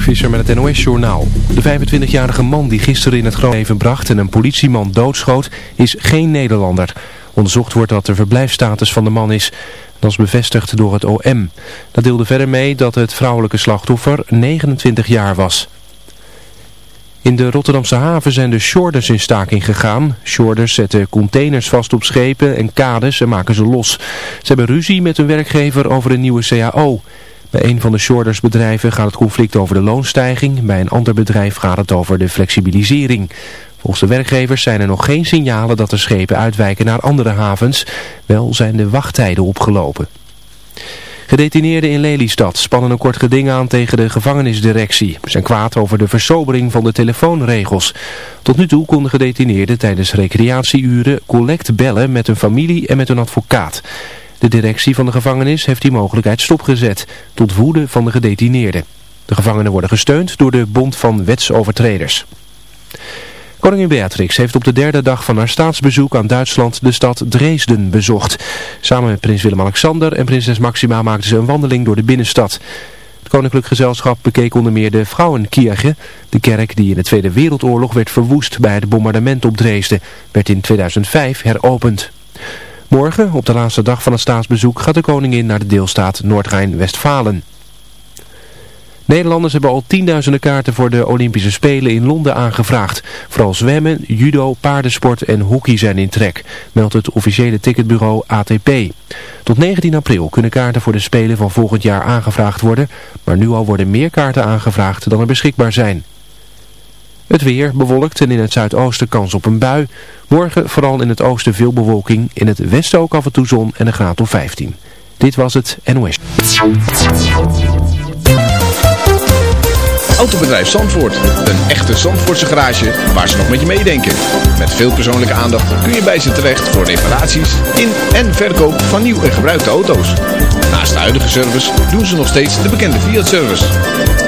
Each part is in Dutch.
Visser met het NOS-journaal. De 25-jarige man die gisteren in het Groningen bracht en een politieman doodschoot, is geen Nederlander. Onderzocht wordt wat de verblijfstatus van de man is. Dat is bevestigd door het OM. Dat deelde verder mee dat het vrouwelijke slachtoffer 29 jaar was. In de Rotterdamse haven zijn de shorders in staking gegaan. Shorders zetten containers vast op schepen en kades en maken ze los. Ze hebben ruzie met hun werkgever over een nieuwe CAO. Bij een van de shortersbedrijven gaat het conflict over de loonstijging. Bij een ander bedrijf gaat het over de flexibilisering. Volgens de werkgevers zijn er nog geen signalen dat de schepen uitwijken naar andere havens. Wel zijn de wachttijden opgelopen. Gedetineerden in Lelystad spannen een kort geding aan tegen de gevangenisdirectie. Ze zijn kwaad over de versobering van de telefoonregels. Tot nu toe konden gedetineerden tijdens recreatieuren collect bellen met hun familie en met hun advocaat. De directie van de gevangenis heeft die mogelijkheid stopgezet, tot woede van de gedetineerden. De gevangenen worden gesteund door de Bond van Wetsovertreders. Koningin Beatrix heeft op de derde dag van haar staatsbezoek aan Duitsland de stad Dresden bezocht. Samen met prins Willem-Alexander en prinses Maxima maakten ze een wandeling door de binnenstad. Het koninklijk gezelschap bekeek onder meer de Vrouwenkirche. De kerk die in de Tweede Wereldoorlog werd verwoest bij het bombardement op Dresden, werd in 2005 heropend. Morgen, op de laatste dag van het staatsbezoek, gaat de koningin naar de deelstaat Noord-Rijn-Westfalen. Nederlanders hebben al tienduizenden kaarten voor de Olympische Spelen in Londen aangevraagd. Vooral zwemmen, judo, paardensport en hockey zijn in trek, meldt het officiële ticketbureau ATP. Tot 19 april kunnen kaarten voor de Spelen van volgend jaar aangevraagd worden, maar nu al worden meer kaarten aangevraagd dan er beschikbaar zijn. Het weer bewolkt en in het zuidoosten kans op een bui. Morgen vooral in het oosten veel bewolking. In het westen ook af en toe zon en een graad of 15. Dit was het NOS. Autobedrijf Zandvoort. Een echte Zandvoortse garage waar ze nog met je meedenken. Met veel persoonlijke aandacht kun je bij ze terecht voor reparaties in en verkoop van nieuw en gebruikte auto's. Naast de huidige service doen ze nog steeds de bekende Fiat-service.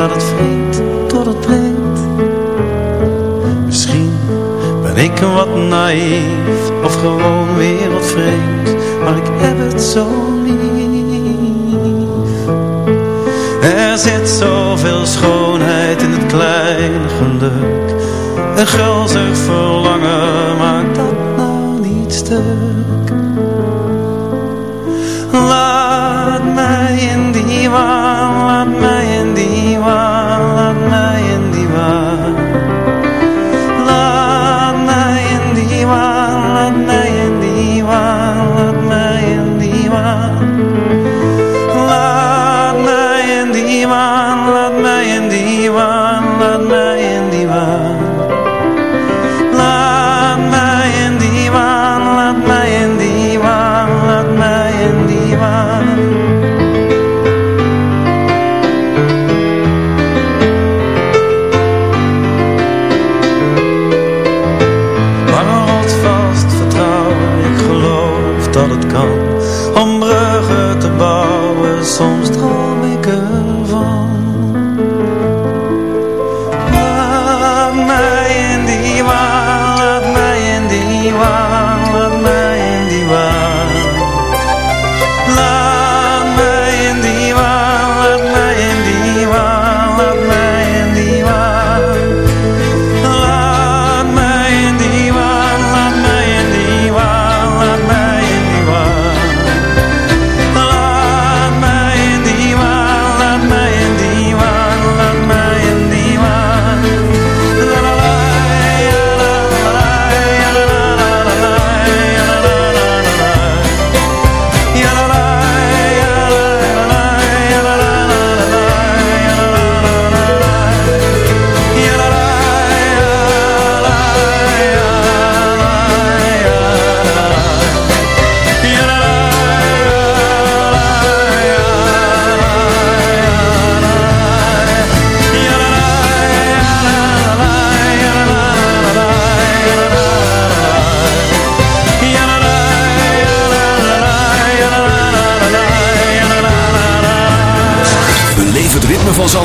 dat het vriend tot het breed. Misschien ben ik een wat naïef of gewoon weer wat vreemd, maar ik heb het zo lief. Er zit zoveel schoonheid in het kleine geluk. Een gulzig verlangen maakt dat nou niet stuk. Laat mij in die waan, laat mij